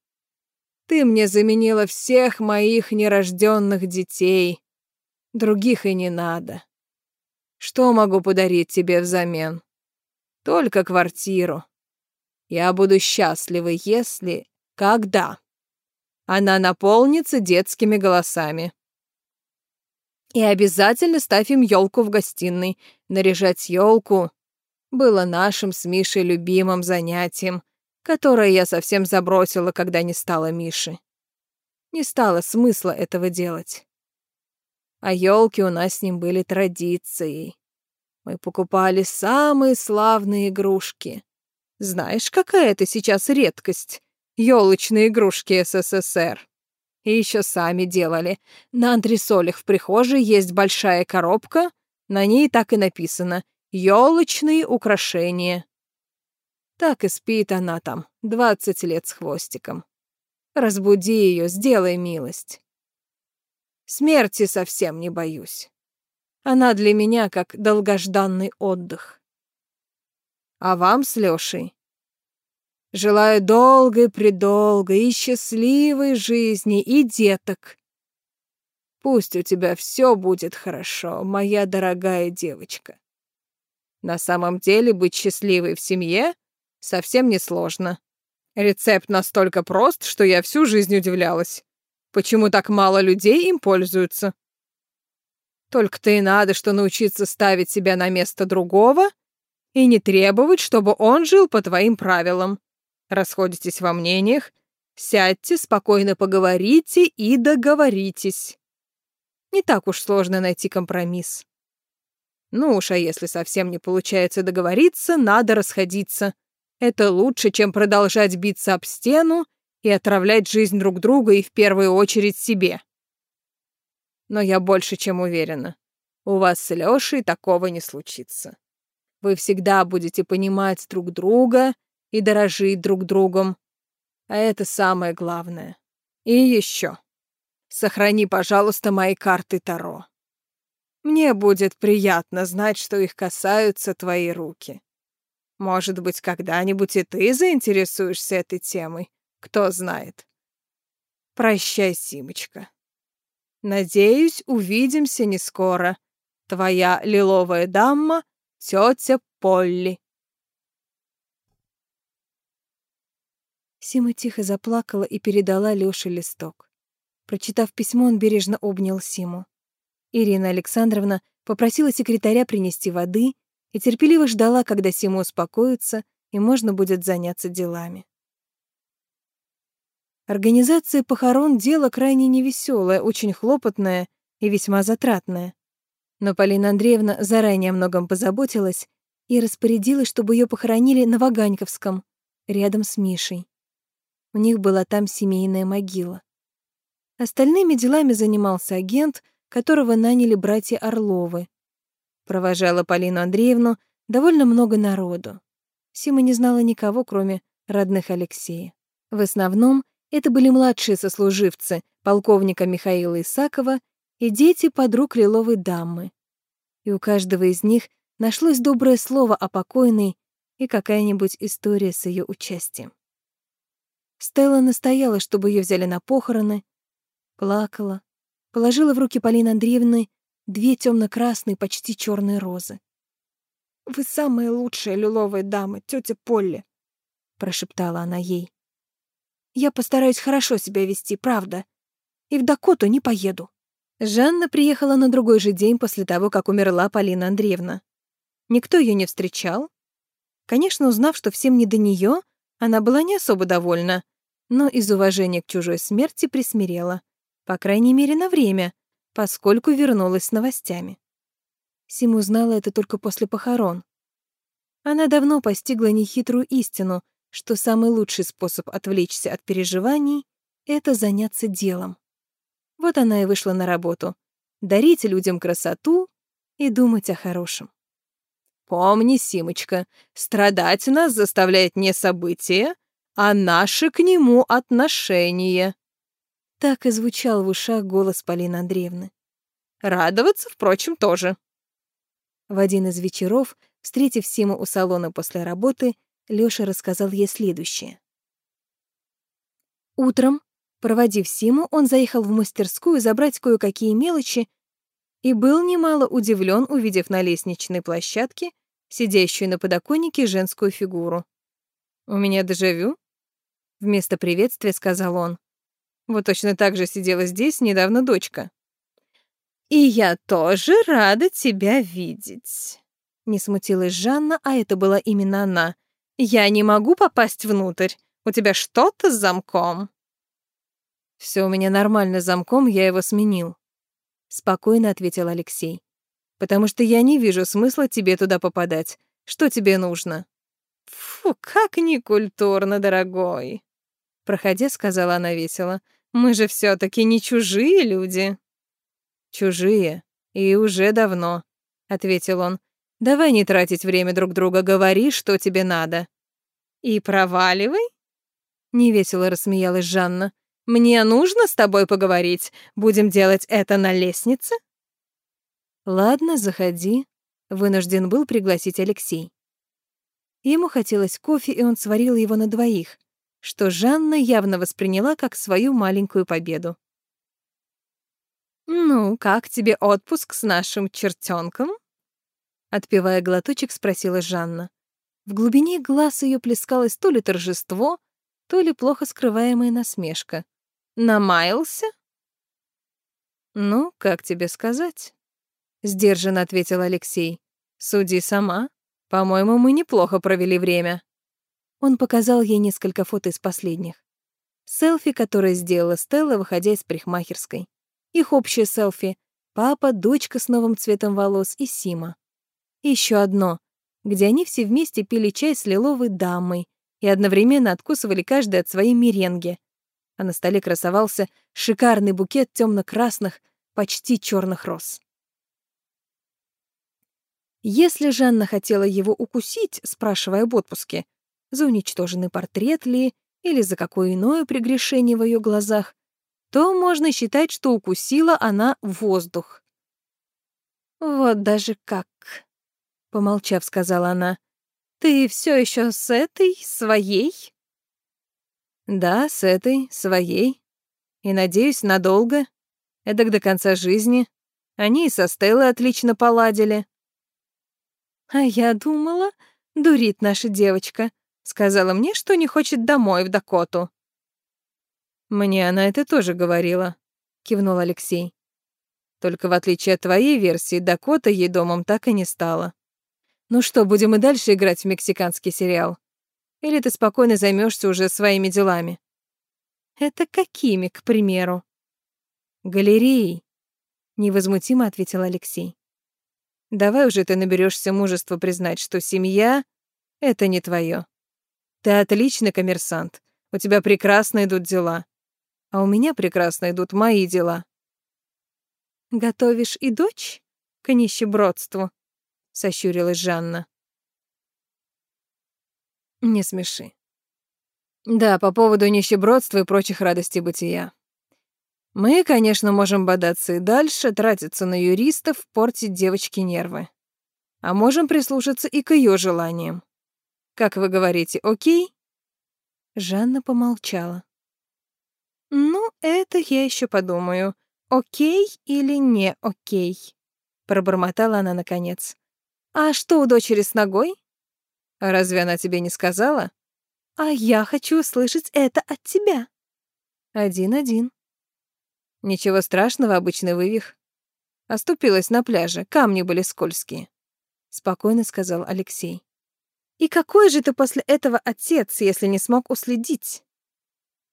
Ты мне заменила всех моих нерожденных детей. Других и не надо. Что могу подарить тебе взамен? Только квартиру. Я буду счастлива, если когда? Она наполнится детскими голосами. И обязательно ставь им елку в гостиной. Наряжать елку было нашим с Мишей любимым занятием, которое я совсем забросила, когда не стало Миши. Не стало смысла этого делать. А елки у нас с ним были традицией. Мы покупали самые славные игрушки. Знаешь, какая это сейчас редкость? Ёлочные игрушки СССР. И еще сами делали. На антресолях в прихожей есть большая коробка, на ней так и написано «Ёлочные украшения». Так и спит она там, двадцать лет с хвостиком. Разбуди ее, сделай милость. Смерти совсем не боюсь. Она для меня как долгожданный отдых. А вам с Лёшей Желаю долгой-предолгой и счастливой жизни и деток. Пусть у тебя все будет хорошо, моя дорогая девочка. На самом деле быть счастливой в семье совсем не сложно. Рецепт настолько прост, что я всю жизнь удивлялась. Почему так мало людей им пользуются? Только-то и надо, что научиться ставить себя на место другого и не требовать, чтобы он жил по твоим правилам. Расходитесь во мнениях, сядьте, спокойно поговорите и договоритесь. Не так уж сложно найти компромисс. Ну уж, а если совсем не получается договориться, надо расходиться. Это лучше, чем продолжать биться об стену и отравлять жизнь друг друга и в первую очередь себе. Но я больше чем уверена, у вас с Лёшей такого не случится. Вы всегда будете понимать друг друга и дорожить друг другом. А это самое главное. И еще. Сохрани, пожалуйста, мои карты Таро. Мне будет приятно знать, что их касаются твои руки. Может быть, когда-нибудь и ты заинтересуешься этой темой. Кто знает. Прощай, Симочка. Надеюсь, увидимся не скоро. Твоя лиловая дама, тетя Полли. Сима тихо заплакала и передала Лёше листок. Прочитав письмо, он бережно обнял Симу. Ирина Александровна попросила секретаря принести воды и терпеливо ждала, когда Сима успокоится и можно будет заняться делами. Организация похорон — дело крайне невеселое, очень хлопотное и весьма затратное. Но Полина Андреевна заранее о многом позаботилась и распорядилась, чтобы ее похоронили на Ваганьковском, рядом с Мишей. У них была там семейная могила. Остальными делами занимался агент, которого наняли братья Орловы. Провожала Полину Андреевну довольно много народу. Сима не знала никого, кроме родных Алексея. В основном это были младшие сослуживцы полковника Михаила Исакова и дети подруг Лиловой дамы. И у каждого из них нашлось доброе слово о покойной и какая-нибудь история с ее участием. Стелла настояла, чтобы ее взяли на похороны, плакала, положила в руки Полины Андреевны две темно-красные, почти черные розы. «Вы самая лучшая лиловая дама, тетя Полли», — прошептала она ей. «Я постараюсь хорошо себя вести, правда, и в Дакоту не поеду». Жанна приехала на другой же день после того, как умерла Полина Андреевна. Никто ее не встречал. Конечно, узнав, что всем не до нее, она была не особо довольна, но из уважения к чужой смерти присмирела. По крайней мере, на время, поскольку вернулась с новостями. Сим узнала это только после похорон. Она давно постигла нехитрую истину, что самый лучший способ отвлечься от переживаний — это заняться делом. Вот она и вышла на работу. Дарить людям красоту и думать о хорошем. Помни, Симочка, страдать нас заставляет не событие, а наше к нему отношение. Так и звучал в ушах голос Полины Андреевны. Радоваться, впрочем, тоже. В один из вечеров, встретив Симу у салона после работы, Лёша рассказал ей следующее. Утром, проводив Симу, он заехал в мастерскую забрать кое-какие мелочи и был немало удивлен, увидев на лестничной площадке сидящую на подоконнике женскую фигуру. «У меня дежавю?» Вместо приветствия сказал он. Вот точно так же сидела здесь недавно дочка. «И я тоже рада тебя видеть», — не смутилась Жанна, а это была именно она. «Я не могу попасть внутрь. У тебя что-то с замком». Все у меня нормально с замком, я его сменил», — спокойно ответил Алексей. «Потому что я не вижу смысла тебе туда попадать. Что тебе нужно?» «Фу, как некультурно, дорогой!» Проходя, сказала она весело. Мы же все таки не чужие люди». «Чужие. И уже давно», — ответил он. «Давай не тратить время друг друга, говори, что тебе надо». «И проваливай?» Невесело рассмеялась Жанна. «Мне нужно с тобой поговорить. Будем делать это на лестнице?» «Ладно, заходи», — вынужден был пригласить Алексей. Ему хотелось кофе, и он сварил его на двоих что Жанна явно восприняла как свою маленькую победу. «Ну, как тебе отпуск с нашим чертенком?» Отпивая глоточек, спросила Жанна. В глубине глаз ее плескалось то ли торжество, то ли плохо скрываемая насмешка. «Намаялся?» «Ну, как тебе сказать?» — сдержанно ответил Алексей. «Суди сама. По-моему, мы неплохо провели время. Он показал ей несколько фото из последних. Селфи, которое сделала Стелла, выходя из парикмахерской. Их общее селфи. Папа, дочка с новым цветом волос и Сима. Еще одно, где они все вместе пили чай с лиловой дамой и одновременно откусывали каждый от своей меренги. А на столе красовался шикарный букет темно-красных, почти черных роз. Если Жанна хотела его укусить, спрашивая об отпуске, за уничтоженный портрет ли или за какое иное прегрешение в ее глазах, то можно считать, что укусила она воздух. «Вот даже как», — помолчав, сказала она, — «ты все еще с этой, своей?» «Да, с этой, своей. И, надеюсь, надолго. Эдак до конца жизни. Они и со Стеллой отлично поладили». А я думала, дурит наша девочка. Сказала мне, что не хочет домой, в Дакоту. Мне она это тоже говорила, кивнул Алексей. Только в отличие от твоей версии, Дакота ей домом так и не стала. Ну что, будем и дальше играть в мексиканский сериал? Или ты спокойно займешься уже своими делами? Это какими, к примеру? Галереей, невозмутимо ответил Алексей. Давай уже ты наберешься мужества признать, что семья — это не твое. Ты отличный коммерсант, у тебя прекрасно идут дела. А у меня прекрасно идут мои дела. «Готовишь и дочь к нищебродству?» — сощурилась Жанна. «Не смеши. Да, по поводу нищебродства и прочих радостей бытия. Мы, конечно, можем бодаться и дальше, тратиться на юристов, портить девочке нервы. А можем прислушаться и к ее желаниям. Как вы говорите, окей?» Жанна помолчала. «Ну, это я еще подумаю, окей или не окей», — пробормотала она наконец. «А что у дочери с ногой?» «Разве она тебе не сказала?» «А я хочу услышать это от тебя». «Один-один», Ничего страшного, обычный вывих. Оступилась на пляже, камни были скользкие. Спокойно сказал Алексей. И какой же ты после этого отец, если не смог уследить?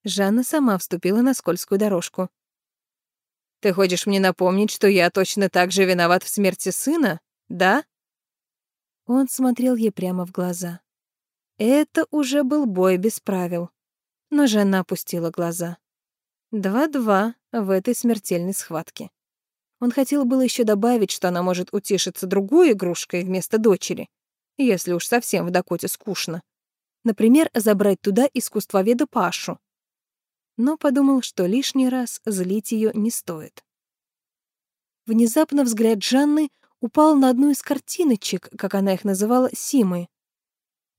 Жанна сама вступила на скользкую дорожку. Ты хочешь мне напомнить, что я точно так же виноват в смерти сына, да? Он смотрел ей прямо в глаза. Это уже был бой без правил. Но Жанна опустила глаза. Два-два в этой смертельной схватке. Он хотел было еще добавить, что она может утешиться другой игрушкой вместо дочери, если уж совсем в Дакоте скучно. Например, забрать туда искусствоведа Пашу. Но подумал, что лишний раз злить ее не стоит. Внезапно взгляд Жанны упал на одну из картиночек, как она их называла, Симы.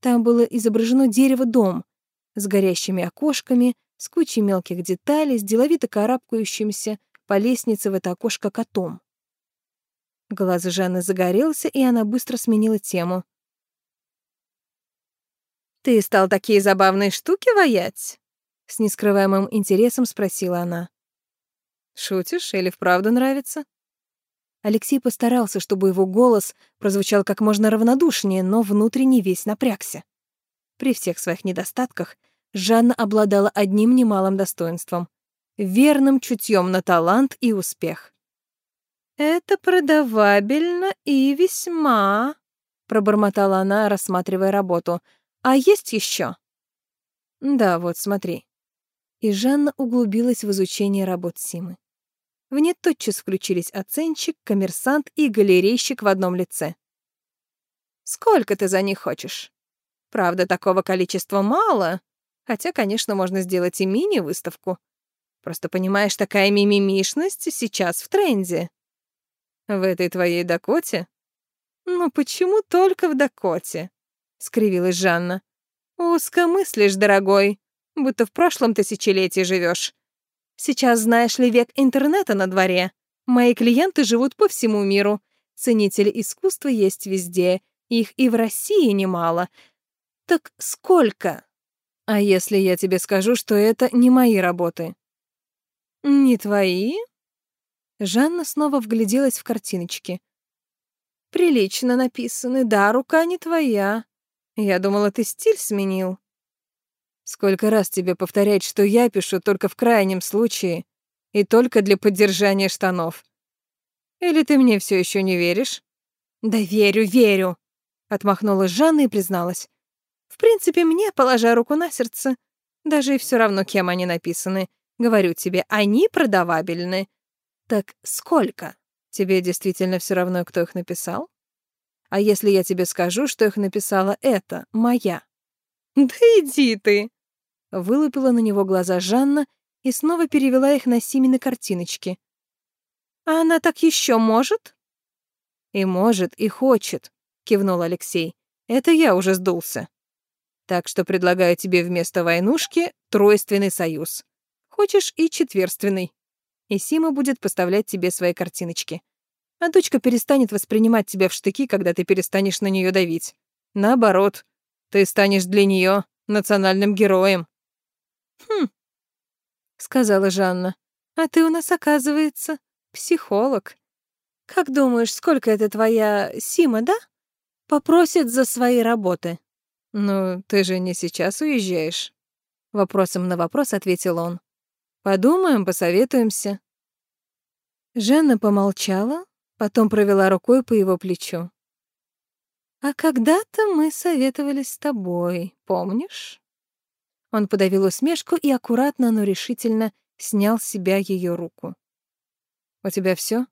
Там было изображено дерево-дом с горящими окошками, с кучей мелких деталей, с деловито карабкающимся по лестнице в это окошко котом. Глаз Жанны загорелся, и она быстро сменила тему. «Ты стал такие забавные штуки ваять?» С нескрываемым интересом спросила она. «Шутишь или вправду нравится?» Алексей постарался, чтобы его голос прозвучал как можно равнодушнее, но внутренне весь напрягся. При всех своих недостатках Жанна обладала одним немалым достоинством — верным чутьем на талант и успех. «Это продавабельно и весьма», — пробормотала она, рассматривая работу. «А есть еще?» «Да, вот, смотри». И Жанна углубилась в изучение работ Симы. В ней тотчас включились оценщик, коммерсант и галерейщик в одном лице. «Сколько ты за них хочешь? Правда, такого количества мало, Хотя, конечно, можно сделать и мини-выставку. Просто понимаешь, такая мимимишность сейчас в тренде. В этой твоей Дакоте? Ну почему только в Дакоте? Скривилась Жанна. Узко мыслишь, дорогой, будто в прошлом тысячелетии живешь. Сейчас, знаешь ли, век интернета на дворе. Мои клиенты живут по всему миру. Ценители искусства есть везде. Их и в России немало. Так сколько? А если я тебе скажу, что это не мои работы? Не твои? Жанна снова вгляделась в картиночки. Прилично написаны, да, рука не твоя. Я думала, ты стиль сменил. Сколько раз тебе повторять, что я пишу только в крайнем случае и только для поддержания штанов. Или ты мне все еще не веришь? Да верю, верю, отмахнулась Жанна и призналась. В принципе, мне, положа руку на сердце, даже и все равно, кем они написаны. Говорю тебе, они продавабельны. Так сколько? Тебе действительно все равно, кто их написал? А если я тебе скажу, что их написала эта, моя? Да иди ты! Вылупила на него глаза Жанна и снова перевела их на Симины картиночки. «А она так еще может?» «И может, и хочет», — кивнул Алексей. «Это я уже сдулся. Так что предлагаю тебе вместо войнушки тройственный союз. Хочешь и четверственный. И Сима будет поставлять тебе свои картиночки. А дочка перестанет воспринимать тебя в штыки, когда ты перестанешь на нее давить. Наоборот, ты станешь для нее национальным героем. «Хм», — сказала Жанна, — «а ты у нас, оказывается, психолог. Как думаешь, сколько это твоя Сима, да? Попросит за свои работы?» «Ну, ты же не сейчас уезжаешь?» Вопросом на вопрос ответил он. «Подумаем, посоветуемся». Жанна помолчала, потом провела рукой по его плечу. «А когда-то мы советовались с тобой, помнишь?» Он подавил усмешку и аккуратно, но решительно снял с себя ее руку. «У тебя все?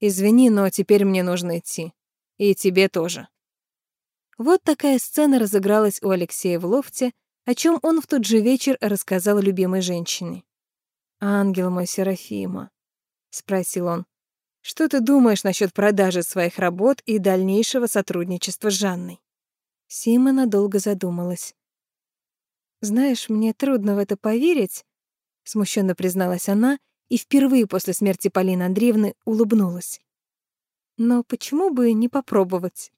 Извини, но теперь мне нужно идти. И тебе тоже». Вот такая сцена разыгралась у Алексея в лофте, о чем он в тот же вечер рассказал любимой женщине. «Ангел мой Серафима», — спросил он, — «что ты думаешь насчет продажи своих работ и дальнейшего сотрудничества с Жанной?» Сима надолго задумалась. «Знаешь, мне трудно в это поверить», — смущенно призналась она и впервые после смерти Полины Андреевны улыбнулась. «Но почему бы не попробовать?»